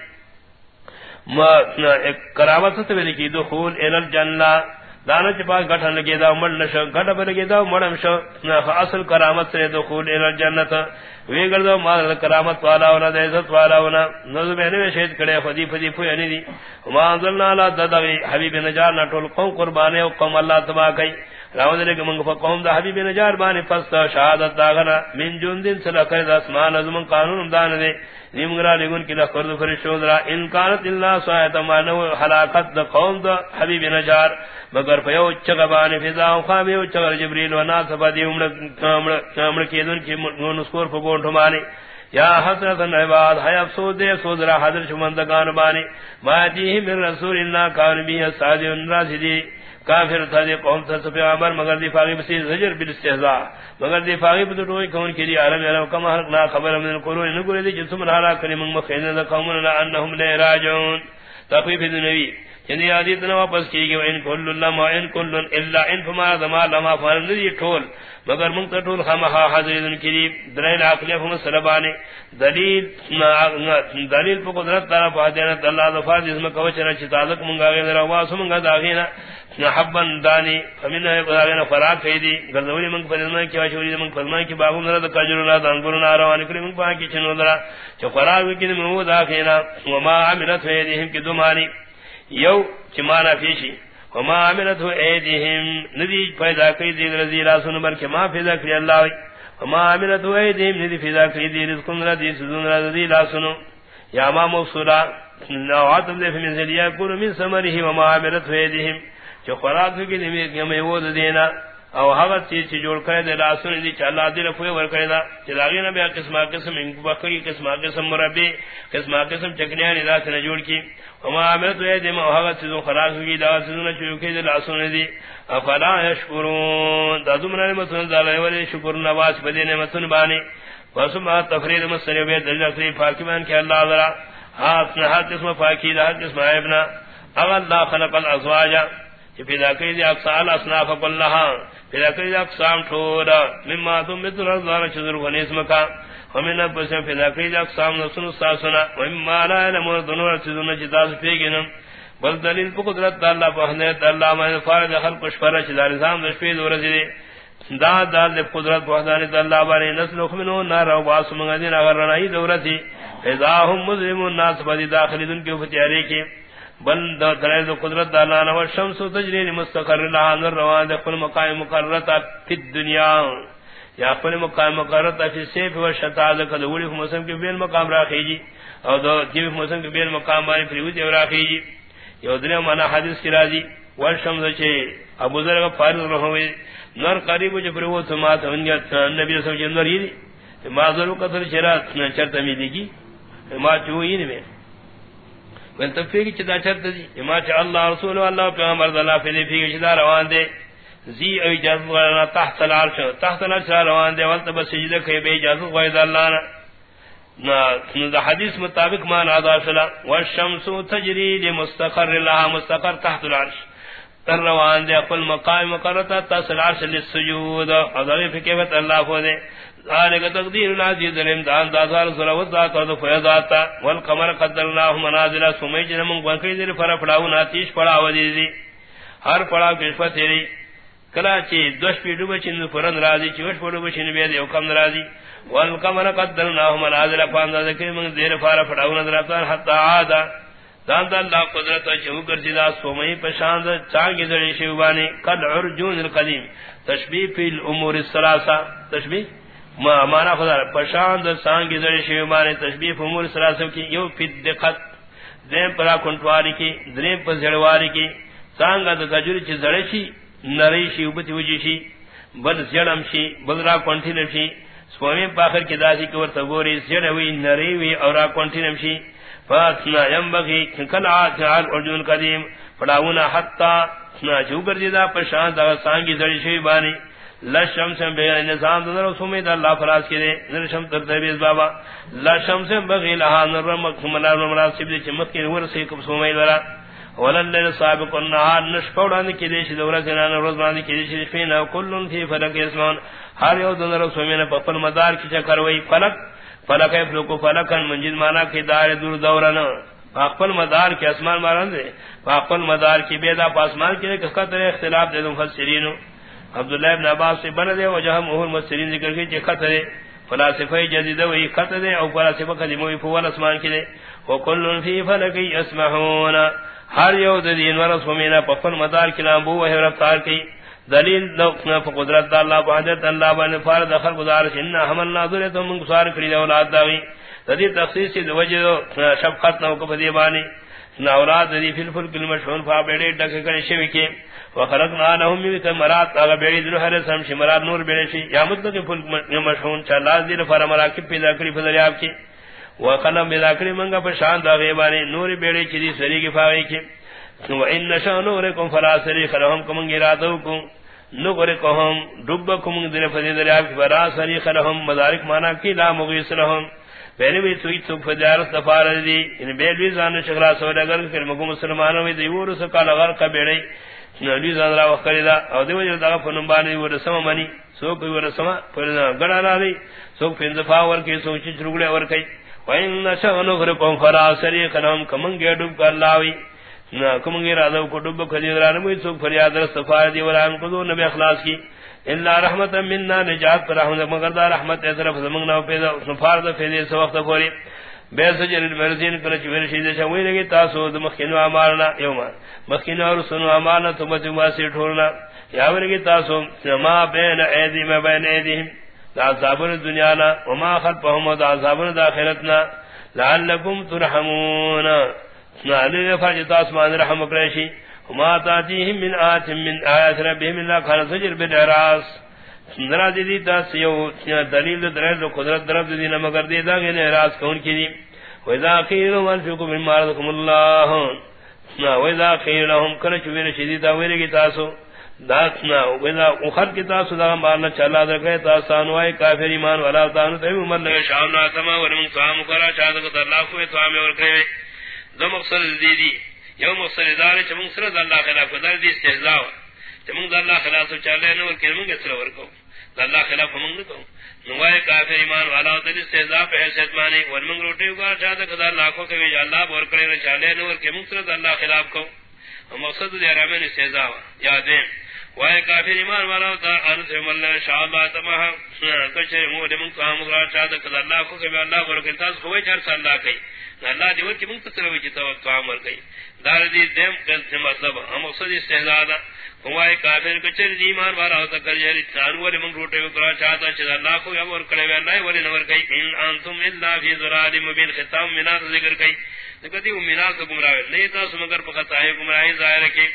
[SPEAKER 1] کرامت سے ویلی کی دخول ال الجنہ دانا چپا گٹھن لگے دا، مڑ نشا، گٹھا پر لگے دا مرم شا اصل کرامت سے دخول الى جنت وی گردو ما کرامت والا ونا عزت والا ونا نظم نے شہید کڑے فدی فدی پھو یعنی دی. ما انزلنا لا ددوی حبیب نجار نٹول قوم قربانے و قوم اللہ تبا کئی. راو دے کہ منگ قوم دا حبیب نجار بانی پس شہادت داغنا من جون دن سلا کر اسمان ازم قانون دان دے نیمگرا لگن کی لخر دو فرشتو درا انکانت اللہ سوایت مانو حلاقت دا قوم دا حبیب نجار. مگر پیو چگا بانی فضا و خوابیو چگر جبریل و ناس فدی امرکی دن کی نسکور فگون ٹھمانی یا حسرت عباد ہے افسوس دے، افسوس را حضر شمندگان بانی. ما جیہی من رسول اللہ کانبی سادی انراسدی کافر تھا دے قوم تھا سب عمر مگر دی فاغی بسی زجر بالاستہزاء مگر دی فاغی بسی روئی کون کی دی عالم یعنی کما حرقنا خبر من القرون۔ نگولی دی جسم الحالا کریم مخیدن دا قومنا انہم لے راجعون۔ تقویف دی نبی چنی آدیت واپس کی گئی ان کل اللہ ما ان کل الا ان فما ذما لما فرن دی ٹول مگر منت ٹول خما حاضرین کی دلیل عقلی ہم سلبانی دلیل دلیل پر قدرت تعالی فاضل اللہ ذفا جسم کو چنا چتالک منگا گے ذرا واسو منگا داغینا حبن دانی، فمن ہے قدرنا فراق فیدی گردولی من فرمان کی اشوری من فرمان کی باغ نہ کجر نہ دان دنگور نہ روان کلی من پاکی چنو درا چ فراق کی من داخینا وما عملت فیدیہم کی دمانی یو چمانا فیشی وما عملت ایدیہم، ندی پیدا کری دی رضی اللہ سن بر کے ما پیدا کری اللہ وما عملت ایدیہم، ندی پیدا کری دی رزقن رضی سزون رضی اللہ سنو یا ما مفصولا نواتب دے فمن زلیہ کونو من سمرہی وما عملت ایدیہم. چو خوراک کی نمی گمی وود دینا او هغه چیز چې جوړ کړی دی لاسونه دي چې الله دې له فوی ور کړی دا. چې لاګې نه بیا قسمه قسم ان کو قسمه قسم مربي، قسمه قسم چکنیان دا څنګه جوړ کی وما عملت دې ما هغه چیزو خلاص ہوگی دا څنګه چې یو کې دي لاسونه دي. افلا یشکرون. دا دومره نعمتونه دلای ولې شکر نواز په دې نعمتونه باندې. وسما تفرید مسری به دل ذکر فاکمان کہ اللہ ذرا ہاتھ نہ ہاتھ اسم فاکی دا قسم ابن اغلا خلق الازواج پیدا کری دی اقصال اصناف کلہا پیدا اقسام ٹھورا مما تم مثل چذر ومن اقسام نسن ساسنا ومما لا علم دنور بل دلیل پا قدرت اللہ پا اللہ مہد فارد خلق شفر چدا نظام دشپید ورزی دا دال قدرت پا اللہ باری نسل اخمنو نار و باس منگدین اگر رنائی دورتی فیضا هم مظلمون ناس پا دن کی فتیاری کی بل دا دلائل دا قدرت دا لانا و شمس تجرین مستقر لها نر روان دا قل مقام مقررتا فی الدنیا. یا قل مقام مقررتا فی سیف و شتا دا کد ولی موسم کی بین مقام راخی جی او دا جیب موسم کی بین مقام بانی پریوتی راخی جی یو دنیا مانا حدیث کی راضی و شمس چے ابو ذر کا فارغ رہوئے نر قریب جو پریوت مات ونگت نبی صلی اللہ رسول جی نر یہ دی. ما ضرور قدر چرا چرتا میلی کی. ما چوئی نہیں بل تفیق چدا چرت دی اما چ اللہ رسول اللہ پیغمبر اللہ فی فی چدا روان دے۔ زی ای اجازت ورنا تحت العرش تحت العرش روان دے۔ ولت بس سجدہ کہ بے اجازت غیر اللہ نا۔ نا حدیث مطابق ما ادا صلا والشمس تجری لمستقر، لها مستقر تحت العرش۔ تر روان دے قل مقام مقرتا تحت العرش للسجود۔ اذا فکیفت اللہ فو دے۔ ذلك تقدير العزيز الامتحان دازار سورة وزاك ورد فيضاتا والقمر قدر الله منازل سميجن من قنقل دل فرفلاو ناتیش پڑاو دیزی ہر پڑاو کشفہ تیری. کلا چی دوش پی ڈوبا چند فرن رازی چی وش پی ڈوبا چند بید یو کم رازی والقمر قدر الله منازل فاندہ ذکر من دیر فرفلاو ندرفتان حتی عادا دان دا اللہ قدرت چہو کرسی جی دا سومی پشاند چانگی دری شیوبانی قد عرجون القدیم. تشبیح فی الامور السلاسہ. تشبیح؟ ما مانا خدا پشان در سانگی در شیو مانے تشبیح امور سلاسو کی، یو فی دقت دیم پرا کنٹواری کی، دریم پر زڑواری کی، سانگا در کجوری چی زڑی شی نری شی، اوبتی وجی شی، بل زڑم شی، بل را کنٹینم شی سوامین پاخر کی داسی کی ورطا گوری زڑوی نری وی اور را کنٹینم شی فاتنا ینبغی کل آت عال ارجون قدیم فلاونا حتی سنا چوکر دیدا پشان در سانگی در شیو بانی لشم سے بغیر نظام در سمید اللہ فراز کرے نرشم تر تبیز بابا. لشم سے بغیر لہا نرم کملا مراسب دی چمت کی نور سے کب سمید ورا. ولن لیل سابق النهار نشپوڑان کی دیش دورا سنان روزمان کی دیش فینا کلن فی فلک اسمان. ہر یو دن رسومین پپل مدار کی چکر وی فلک. فلک افلکو فلکن، منجد مانا کی دار دور دوران. پاکپل مدار کی اسمان مارن دے پاکپل مدار کی بیدا پاسمان کی دے کس کا تر اختلاف دے دوں فسرینو عبداللہ ابن عباس سے بن دے وجہ مہر مسرین ذکر کی کہ خط دے، فلاسفہ جدید وہی خط دے او فلاسفہ قدیم وہی فوال اسمان کی دے۔ وکل فی فلکی اسمحون ہر یو دین ورس ومینا پفن مدار کی لامبو وہی رفتار کی۔ دلیل دوکنا فقدرت اللہ بحضرت اللہ بان فارد خلق دارش انہا حملنا ذریتو من قصار کری دے اولاد داغی تدی تخصیص سے دوجہ دو شفقت نوکو فدیبانی نا اولاد دی فلفل کلمشون فا بیڑے ڈکے کرے شوی کے۔ وخلقنا لهم من ثمرات اغه بیڑی در ہر سم شمرات نور بیڑی شی یا مطلق فل مشہون چا لاز دی فر مراکب پیدا کری فضل یاب کی وخلم پیدا کری منگا پر شان دا غیبانی نور بیڑی چی دی سری کی فاوی کی و ان نشا نورکم فلا سری خلهم کم ارادو کم نغرقهم دبکم در فضل یاب کی فرا سری خلهم مدارک مانا کی لا مغیس لهم. پہلے بھی توی تو فدیار استفار دی ان بے لوی زان شغرا سوداگر کہ مکو مسلمانوں میں دیور اس کا لغر کا بیڑے نبی زان را وخری دا او دی وجہ دا فنم بانی ور سم منی سو کوئی ور سم پر گڑا لا دی. سو پھن دفا ور کی سو چ ور کئی وین نشو نو غر قوم فراسری کنم کمن گے ڈوب کر لاوی. نہ کمن گے راز کو ڈوب کھدی ران سو فریاد استفار دی وران کو نبی اخلاص کی. الا رحمت منا نجات پر رحمت مگر دا رحمت ہے طرف زمن نہ پیدا سفار سفارد فیدی اس وقت پوری بے سجر المرزین چویر شید شوی لگی تاسو د مخینو امارنا مخینو اور سنو ٹھورنا۔ تاسو ما بین ایدی ما بین ایدیہم۔ دا عذابن دنیا نا وما خلفهم دا لعلکم ترحمون۔ اسمان رحم کرشی وما من آت من آيات ربهم الله كان سجر بالعراس نرا دی دی تا سیو دلیل دلیل قدرت درب دی نہ مگر دی دا کہ اعراض کون کی دی؟ واذا قيل وانفقوا مما رزقكم الله نا واذا قيل لهم كن چویر شدید اویر کی تاسو داتنا واذا اخر کی تاسو دا مارنا چلا در گئے تا سانوائے کافر ایمان والا تان تے عمر نے شام نا تما ورم قام کرا چاد اللہ کو تو ہمیں اور کرے دو مقصد دی دی۔ یو مقصد دار چ من سر اللہ خلاف در دی استهزاء چ من اللہ خلاف چلے نو کہ من گسر ور اللہ خلاف منگ کو نوائے کافر ایمان والا در استهزاء پہ حیثیت مانی ور منگ روٹی کا چاہتا خدا لاکھوں کے کہ اللہ بور کرے چلے نو نور کے مقصد اللہ خلاف کو مقصد دی رامن استهزاء یادیں وائے کافر ایمان والا تا انس مل انشاءاللہ تمہ کچھ مو من کام کرا چاہتا خدا اللہ کو کہ اللہ بور کرے تاس کوئی چر اللہ کئی اللہ دیور کی منت سره وچ تو کام ور گئی دار دی دیم کل سے مطلب ہم اس مقصد استہزاء ہوائے کافر کو ایمان والا ہوتا کر جری چان ور من روٹے کرا چاہتا چھ اللہ کو یا ور کڑے اللہ ور نور گئی ان انتم الا فی ذرال مبین ختم منات ذکر گئی کدی وہ منات کو گمراہ نہیں تھا مگر فقط ہے گمراہی ظاہر کی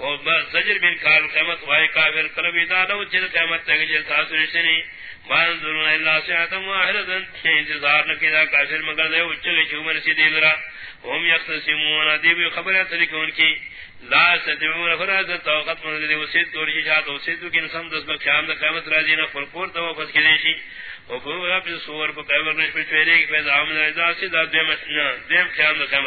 [SPEAKER 1] اور زجر بن کال قیامت وائے کافر کلب ادا لو چل قیامت تک جل تاثر نہیں مانظرون اللہ سیعتم واحدن انتظار نکیدا کافر مگر دے اچھلے چومر سی دیلرا ہم یختصمون. دیوی خبرات لکون کی. لا ستمون فراد توقت من دے وسید کورشی شاہد وسید کی انسان دس بخشام دا قیمت راجینا فلپور توقت کی دیشی وکو رب سور کو قیمت نش پر چویرے کی پیدا آمد. رضا سی دا دیم دیم خیام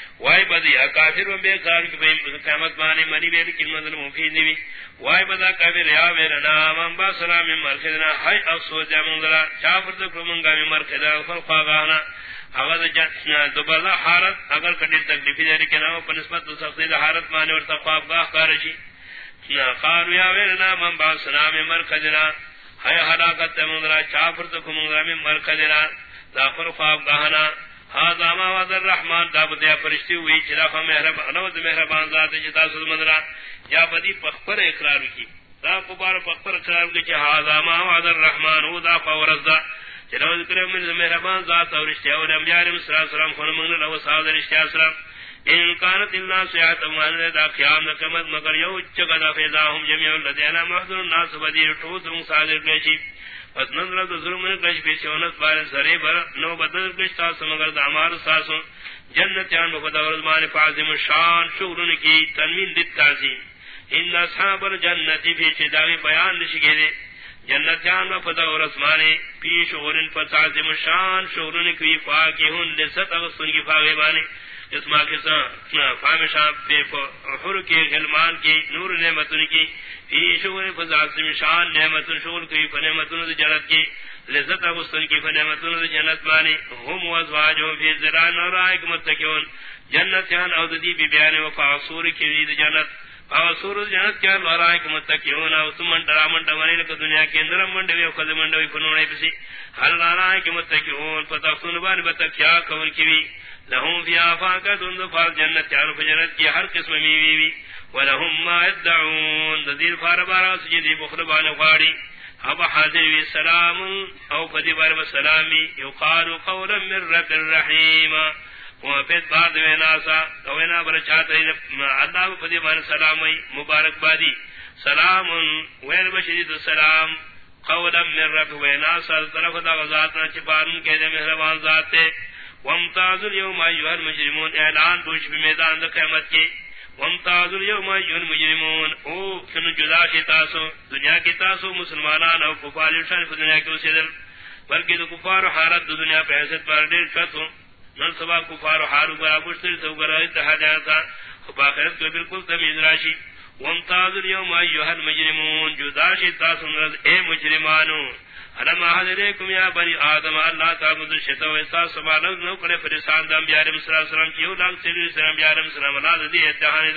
[SPEAKER 1] ومن وهي واي بدي كافر وبي قال کہ قیامت مانی منی بے کہ مدن مفید نہیں واي بدا کافر، یا میرا نام ام با سلام مرخدنا ہائی افسوس جا منگلا چافر تو منگا می مرخدا خلق غانا اگر جتنا دوبارہ حالت اگر کڈی تکلیف دے کہ نام پر نسبت سخت حالت مانی اور تقوا گاہ کارشی۔ نہ قالوا یا میرا نام ام با سلام مرخدنا ہے ہلاکت مندرا چافر تو کمندرا میں مرکزنا دافر خواب گہنا ہاذا ما وذ الرحمن. دا بدیا فرشتي ہوئی چرا خ مہربان نو مہربان ذات جتا سود مندرا یا بدی پخپر اقرار کی دا پبار پخپر اقرار کی کہ ہاذا ما وذ الرحمن. ہو دا فورزا چرا ذکر من مہربان ذات اور رشتہ اور انبیاء علیہ السلام کو من لو صادر رشتہ السلام ان كانت الله سيات من ذا قيام قامت مگر يو چگدا فيزاهم جميع الذين محضر الناس بدير توت مصادر گشي پس نظر تو ظلم نے کش بھی شونت بار سرے بر، نو بدل کش تا سمگر دامار ساسو جنت یان مفدور مان فاضم شان شغل کی تنوین دت تاسی ان اصحاب الجنت فی چداوی بیان نشگے جنت جان مفدور اسمانے پی شغل فاضم شان شغل کی فاکہن لست اغسن کی فاغے بانے۔ اسما کے ساتھ فام شام پہ حر کے، غلمان کی نور نعمتن کی۔ فی شغل فضاسم شان نعمت شغل کی فنعمتن جنت کی، لذت اغسطن کی فنعمتن جنت مانی ہم وزواجوں فی زران اور متکیون جنت یان او دی بی بیان و فاصور کی جنت جنت او سمن دنیا کے اندر وی وی پسی۔ بان کون کی جنت کی ہر قسم میوی وی۔ ولهم ما ادعون دیر فار بارا سجدی بخل بان اب حاضر وی سلام او فدی بار سلامی یقال قولا من رب الرحیم. وہ پھر بعد میں ناسا تو نا بر چاہتے اللہ فدی بار سلامی مبارک بادی سلام وین بشید السلام قولا من رب و طرف دا ذات چپارن کے مہربان ذات ومتاز اليوم ايها المجرمون، اعلان دوش بمیدان دا قیمت کی ومتاز اليوم ايها المجرمون او کن جدا کی تاسو، دنیا کی تاسو، مسلمانان او کفار شان دنیا کی اسیدل بلکہ دو کفار حالت دو دنیا پہ حیثت پر دیر شتو نن سبا کفار حالو برا بشتر تو گرائی تحجاتا خب آخرت کو بالکل تمیز راشی ومتاز اليوم ايها المجرمون. جدا کی تاسو اے مجرمانو. علم احدریکم یا بنی آدم، اللہ تعبد و احساس نو کڑے فرسان دام بیارم صلی اللہ علیہ وسلم کیو لاغ سیلی سلام بیارم اللہ دی اتحانی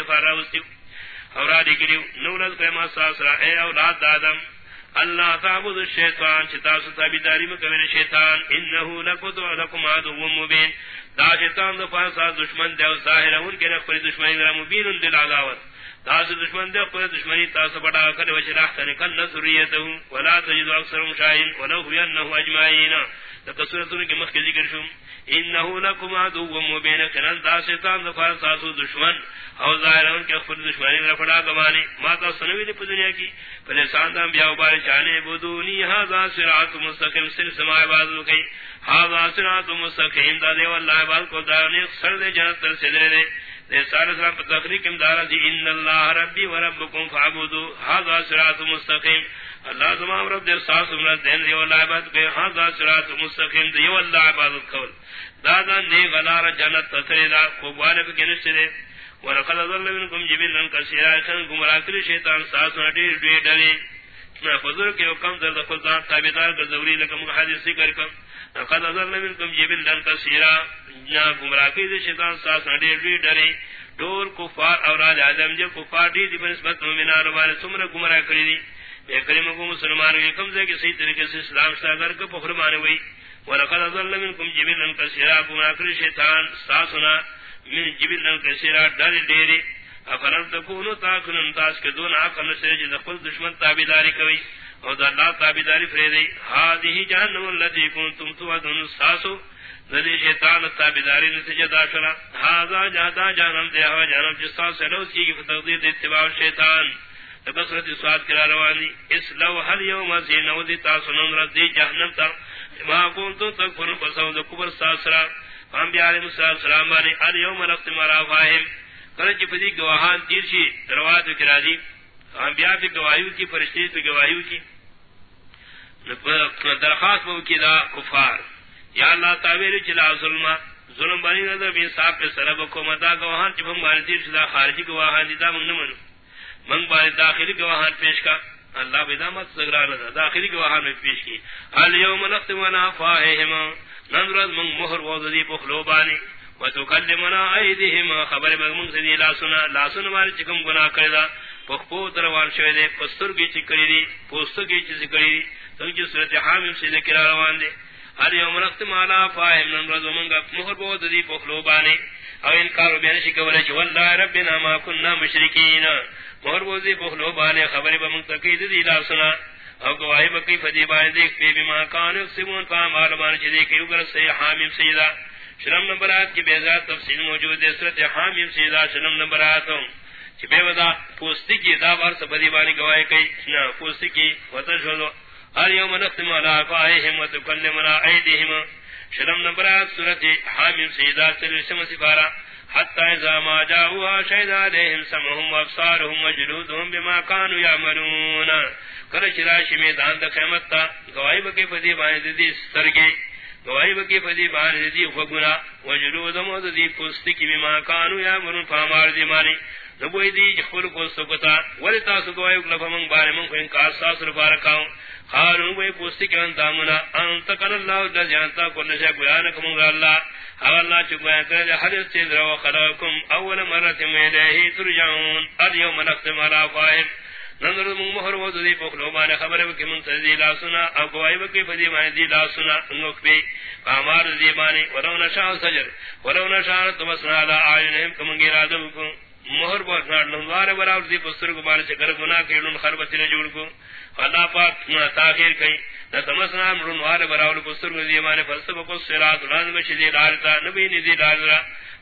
[SPEAKER 1] اے اولاد آدم، اللہ تعبد الشیطان چتا ستا بیداری مکمن شیطان، انہو لکتو لکم آدو مبین، دا شیطان سا دشمن دیو ظاہر ان کے نقبری دشمنی در مبین، دل تاس دشمن دے پر دشمنی تاس بڑا کر وچ راہ تن کن نصریتو ولا تجد اکثر شاہین ولو هو انه اجمعین. تکسرتن کے مخ ذکر شوم، انه لكم عدو مبين كان تاس شیطان دفار تاس دشمن او ظاہر ان کے خود دشمنی نہ پڑا گمانی ما تا سنوی دی دنیا کی پھر سان دم بیا بار چانے بدونی ھذا صراط مستقیم. سر سما عبادت کی ھذا صراط مستقیم. دا دے والله بال کو دا نے سر دے جنت تر سے امدارا دی، ان اللہ ربی و ربکم فعبدو سرات مستقیم. اللہ رب دیر ساس دین دیو اللہ عبادت کے سرات مستقیم دیو اللہ عبادت کول۔ دادا نے غلار جنت تسری خوبوانے پہ کنشت دے۔ شیطان ساس ڈلی کے حکم در لکم کر لقد اضل منكم جبلا كثيرا نا گمراہ کی شیطان ساس نڈے ڈی ڈرے۔ دور کفار اور اوراد اعظم جو کفار دی دی نسبت مومنان والے سمر گمراہ کری دی۔ بے کریم کو مسلمان کے کم سے کہ صحیح طریقے سے اسلام سے اگر کو فرمانے ہوئی۔ ولقد اضل منكم جبلا كثيرا گمراہ کری شیطان ساسنا من جبلا كثيرا ڈر ڈیرے۔ افرم تکونو تاکنن تاس کے دون عقل سے جد خود دشمن تابیداری کوئی۔ اور اللہ تابیداری فریدی هذه جهنم التي كنتم توعدون ساسو. ذی شیطان تابیداری نتیجہ داشرا هذا جهدا جہنم دے ہوا جہنم جس سال سے لوس کی تقدیر دے اتباع شیطان. تبصرت سواد کرا روانی. اس لو هل يوم زینو دی تاسنن رضی جہنم تا. ما كنتم تکفرون پسو دو کبر ساسرا. ہم بیاری مسلم سلام بانی. اليوم نختم على فاهم کرچ پدی گواہان تیر شی روات کرا دی. ہم بیا کی گواہیو کی فرشتے تو گواہیو کی. درخواست بو دا کفار. یا اللہ تعالی چلا ظلم ظلم بنی نظر بین صاحب پہ سرب کو متا گواہان چھ ہم مار دیر شدا خارجی گواہان دیتا من من من بار داخلی گواہان پیش کا اللہ بدا مت سگرا نہ داخلی گواہان میں پیش کی الیوم نختم ونا فاہم نظر من مہر وذی بخلوبانی وتکلمنا ایدہم خبر من سے لا سنا لا سنا چکم گناہ کردا پخپو دروان شوی دے پستر کی چکری دی پوستر کی چکری دی سنجی صورت حامیم سے ذکر روان دے۔ ہر یوم نختم علا فاہم نن رضو منگا مہر بود دی پخلو بانے۔ او انکارو بیان شکولا چھ واللہ ربنا ما کننا مشرکین۔ مہر بود دی پخلو بانے خبری با منتقید دی لا سنا۔ او گواہی بکی فدی بانے دیکھ پی بما کان اقسمون فام آلمان چھ دیکھ یوگر سی حامیم سیدہ۔ شرم نمبرات کی بیزاد تفصیل موجود ہے۔ صورت حامیم سیدہ شرم نمبراتوں چھ بے ودا پوستی کی دا بار سبدی بانی گواہی کئی۔ پوستی کی وطن ہر یوم نختم علی افواہہم وتکلمنا ایدیہم شرم نمبرات سورت حامیم سیدہ سلوسم سفارہ حتی اذا ما جاؤها شہد علیہم سمہم وابصارہم وجلودہم بما کانو یعملون کرچ راشی میدان دا قیمت تا. گواہی بکی فدی بانے دی سرگی گواہی بکی فدی بانے دی خگنا وجلودہم وزدی پستکی بما کانو یعملون فامار دی مانی نبوی دی جخل کو سکتا ولی تاسو گواہی اکلف من بانے من کو انکار ساسر بارکاؤں خارون بے پوستی کے انتامنا انت کر اللہ جل انتا کل شے بیانکم اللہ۔ او اللہ چکا کر حدیث سے درو خلقکم، اول مرت میلہ ترجعون۔ اليوم نختم على فاهم نظر من مہر و ذی پخلو بان خبر کہ من تذی لا سنا، او گواہی بکی فدی مان دی لا سنا نوک بی امار دی بانی ولو نشاء سجر، ولو نشاء تمسنا على اعینہم کم گرادم کو مہر بہت نار نوار براور دی پستر کو بان چکر گناہ کیڑن خربت نے جوڑ کو۔ اللہ پاک تاخیر کئی، نہ تمسنا مرن وار براول پستر کو دی مانے فلسفہ کو سرات لان میں چھ دی دارتا نبی نی دی دارا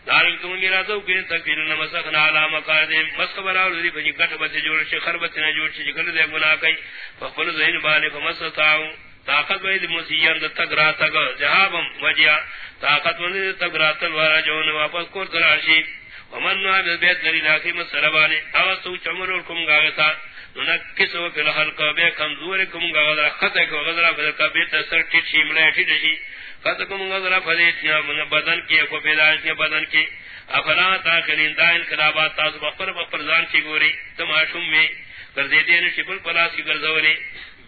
[SPEAKER 1] دار تو میرا تو کہ تکیر نہ مسخنا علی مقادم مسخ براول دی بجی کٹ بت جوڑ چھ خربت نہ جوڑ چھ گل دے گناہ کئی۔ فقل زین بانے فمستا طاقت وید مسیان د تگرا تگ جہابم وجیا۔ طاقت وند تگرا تل ورا جون واپس کو تراشی ومن لری لاکی کم گاگتا فی الحلق بے کمزور کم گاگتا کو کم من بدن کی بدن کی. افلا دا انقلابات تاسو بخبر بخبر زان کی گوری. تماشم میں گردی دین شکل پلاس کی گرزوری.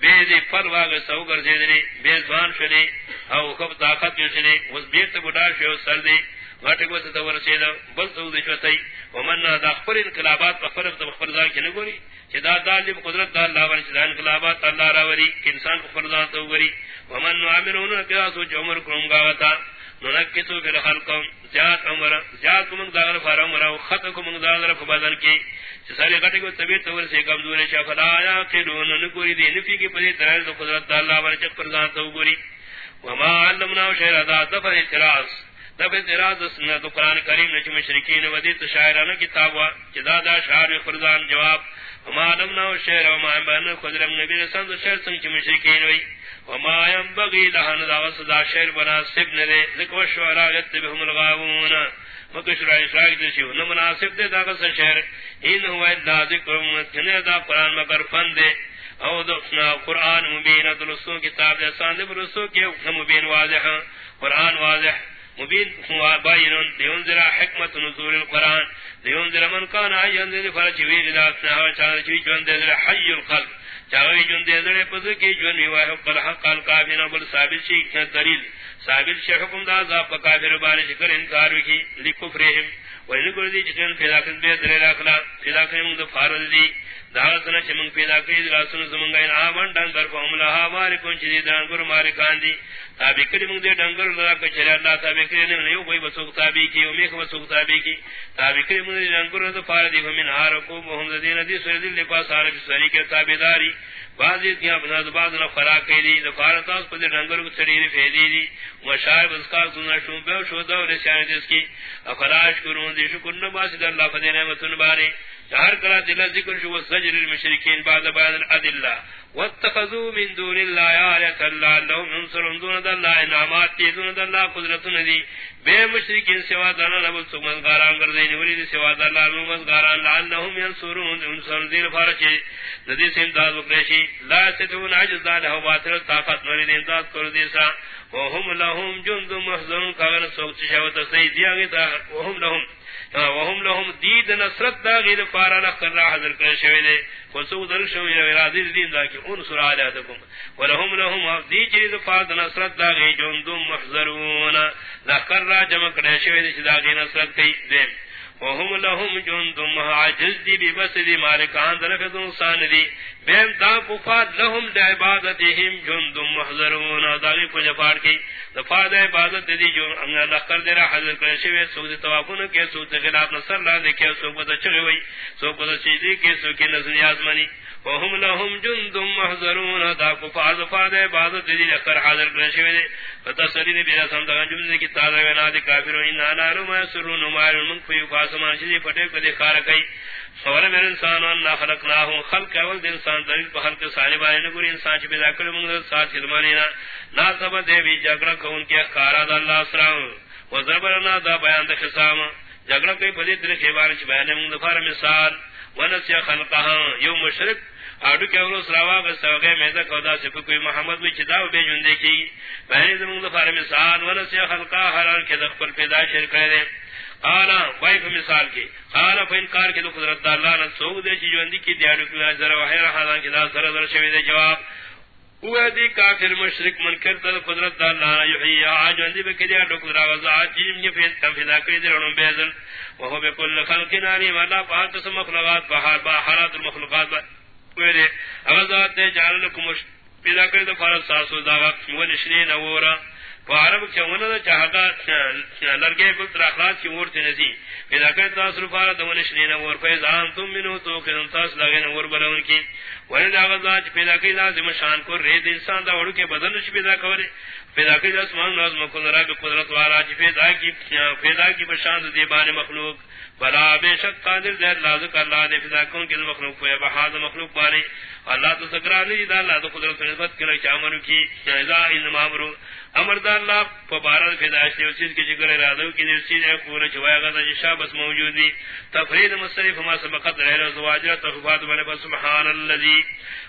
[SPEAKER 1] بے دی پر واگ سو گر دے بے زبان شدی. او کب طاقت جو شدی اس بیت بڑا شو سر دی غٹ کو تے ور سید بل تو دی شتای ومن دا خبر انقلابات په پر تو خبر دا کہ نگوری چدا دال قدرت دا اللہ ور چدا انقلابات اللہ را وری انسان کو فرضان تو وری ومن عاملون کیا سو عمر کرم گاوتا ننکتو فی الخلق زیاد عمر زیاد کوم کمنگ داغر فارم ورا خط کوم کمنگ داغر فبادن کی ساری غٹی کو طبیعت تور سے کمزور ہے شاہ فلا آیا کہ دون نکوری دی نفی کی پدی ترائل دو قدرت دا اللہ ورچ پرزان تو گوری وما علمنا شہر ادا دفع اعتراض. دفع اعتراض سنت قرآن کریم نچ مشرکین ودیت شاعران کتاب وا چدا دا شعر فرزان جواب، وما علمنا شہر وما بین خدرم نبی رسان دو شہر سنچ مشرکین وی وما ينبغي لهن دا وصدا شہر بنا سب نرے ذکر شعراء یتبہم الغاوون. مکشرا اشراق دشی نہ مناسب دے دا کس شہر ان ہوا الا ذکر متنے یعنی دا قران مگر فن دے او دسنا قران مبین درسو کتاب دے سان دے درسو کے مبین واضح قران واضح. مبین ہوا بائن دیون ذرا حکمت نزول القران دیون ذرا من کان ایان دے فرچ وی دا سنا چا چی جون دے حی القلب چاوی جون دے دے پس کی جون وی واہ قل حق الکافین بل ثابت شی دلیل، ثابت شی حکم دا ذا کافر بارے ذکر انکار کی لکفرہم وین دی چتن پیدا کن بے در اخلا پیدا کن من فارل دی داغتنا چمن پیدا کئی دراسن زمنگا ان آمان ڈنگر فهم لها ماری کن چیزی ڈنگر ماری کان دی۔ تابی کری من دے ڈنگر لگا کچھر اللہ تابی کری نم نیو کوئی بسوک تابی کی امیخ بسوک تابی کی۔ تابی کری من دے ڈنگر دا فار دی، فمن آرکو، محمد دین دی سوری دل لپاس آرک سوری کے تابی داری۔ بعضی کیا بناد بعض نہ فراق دی۔ دفار تاس پر رنگر کو سڑی ری پھیلی دی۔ مشاعر اس کا سنا شو بے شو دا اور شان جس کی۔ افراش کروں دی، شکر نہ باس اللہ فضل نعمت بارے۔ چار کلا دل ذکر شو سجر المشرکین بعد بعد الادلہ. واتخذوا من دون الله آيات الله لهم ينصرون دون الله انعامات دون الله قدرت ندی بے مشرکین سوا دانا رب سمز غاران کردین ورید سوا دانا رب غاران لعلهم ينصرون. ينصرون دین فارچے ندی سے امداد وکریشی لا ستون عجز دان دانا باطل طاقت مرید امداد کردیسا وهم لهم جند محضرون کاغن سوکت شاوت سیدیا گیتا وهم لهم وهم لهم دید نصرت دا غیر پارا لخر را حضر کرن شوی دے. خصو در شوی رو راضی دین دا کی انصر آلیاتکم ولهم لهم افدی چیز فارد نصرت دا غیر جندم محضرون. لخر را جمع کرن شوی دے دا غیر نصرت کئی دے وهم لهم جند معجز دی بس دی، مالکان در فضل دی. بیم دا کفار لهم دا عبادتهم جند محضرون. داغی پوجا پاڑ کی. دفاع دا عبادت دی جو انگا لخر دی را حضر کرن شوی. سوک دی توافون کے، سوک دی خلاف نصر لا دی کے، سوک بدا چگی وی سوک بدا چیزی کے، سوک نظر یازمانی وهم لهم جند محضرون. دا کفار دفاع دا عبادت دی لخر حاضر کرن شوی دی. فتصری دی بیرا سمتا جمزی کی تازہ وینا دی کافر و انہا نارو ما سرون و مائر المنفی آسمان شدی پٹے کو دکھا رکھئی سوال میرے انسان اللہ خلقناہم. خلق اول دی انسان، دلیل پا خلق سانی بائی نگوری انسان چی پیدا کرو منگل ساتھ خدمانینا نا. سبا دے بھی جگڑا کون کی اخارا دا اللہ اسلام. و زبرنا دا بیان دا خسام جگڑا کئی پدی دل خیبان چی بیان منگل فار مثال. ونسی خلقہاں یو مشرک آڈو کے اولو سراوا کا سوگے میزا کودا سے کوئی محمد بھی چداو بے جندے کی۔ بہنی زمان دفار مثال ونسی خلقہ حران کے دخل پیدا شرک کرے قالا وائف مثال کی۔ قالا فا انکار کی قدرت اللہ نا سوگ دے چی جو اندی کی دیانو کی ذرا وحیر حالان کی دا سر در شوی دے جواب۔ اوہ دی کافر مشرک منکر تا قدرت اللہ نا یحیی۔ آج اندی بکی دیا دو قدرت وزا۔ چیم کی فیض کم فیدا کری دے رنو بیزن۔ وہو بکل خلق ناری والا پاہر قسم مخلوقات پاہر با حالات المخلوقات با اوہ دے اغزات دے جعل لکم پیدا کری دو فارد ساسو دا وقت ونشنی نورا فارب چونه دا چاہتا لرگے کل تراخلات کی مورتی نزی پیدا کر تاثر فارد ونش لینا ور فیض آن تم منو تو خیدن تاس لگین ور بلون کی ونی دا غزا چی پیدا کر لازم شان کر رید انسان دا وڑو کے بدن چی پیدا کر پیدا کر اسمان نازم کل را قدرت وارا چی پیدا کی پیدا کی بشاند دیبان مخلوق. بلا بے شک قادر دے اللہ ذکر اللہ دے فضا کون کے مخلوق ہوئے بحاد مخلوق بارے اللہ تو سکرانی جی دا اللہ تو قدرت نسبت کرے چامنو کی۔ جائزہ علم امرو امر دا اللہ فبارد فداشتے اس چیز کی جگر ارادو کی در چیز ہے قول چوائے غدا جشا جی بس موجودی تفرید مصرف ما سبقت رہے رزواجرہ تخفات بنے فسبحان اللذی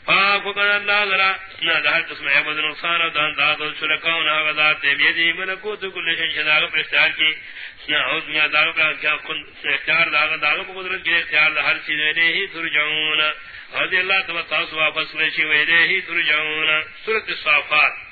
[SPEAKER 1] فاق وقد اللہ ذرا نظہر قسم عبد نقصان و دان داد و شرکاؤن آغذا تیبیدی ملکوت کل شن شناغ پر اختیار کی۔ نعوذ من داغ پر اختیار داغ داغ پر قدرت کی اختیار ہر چیز ہی ترجعون رضی اللہ تبتاس واپس لشی ویدے ہی ترجعون سورت الصافات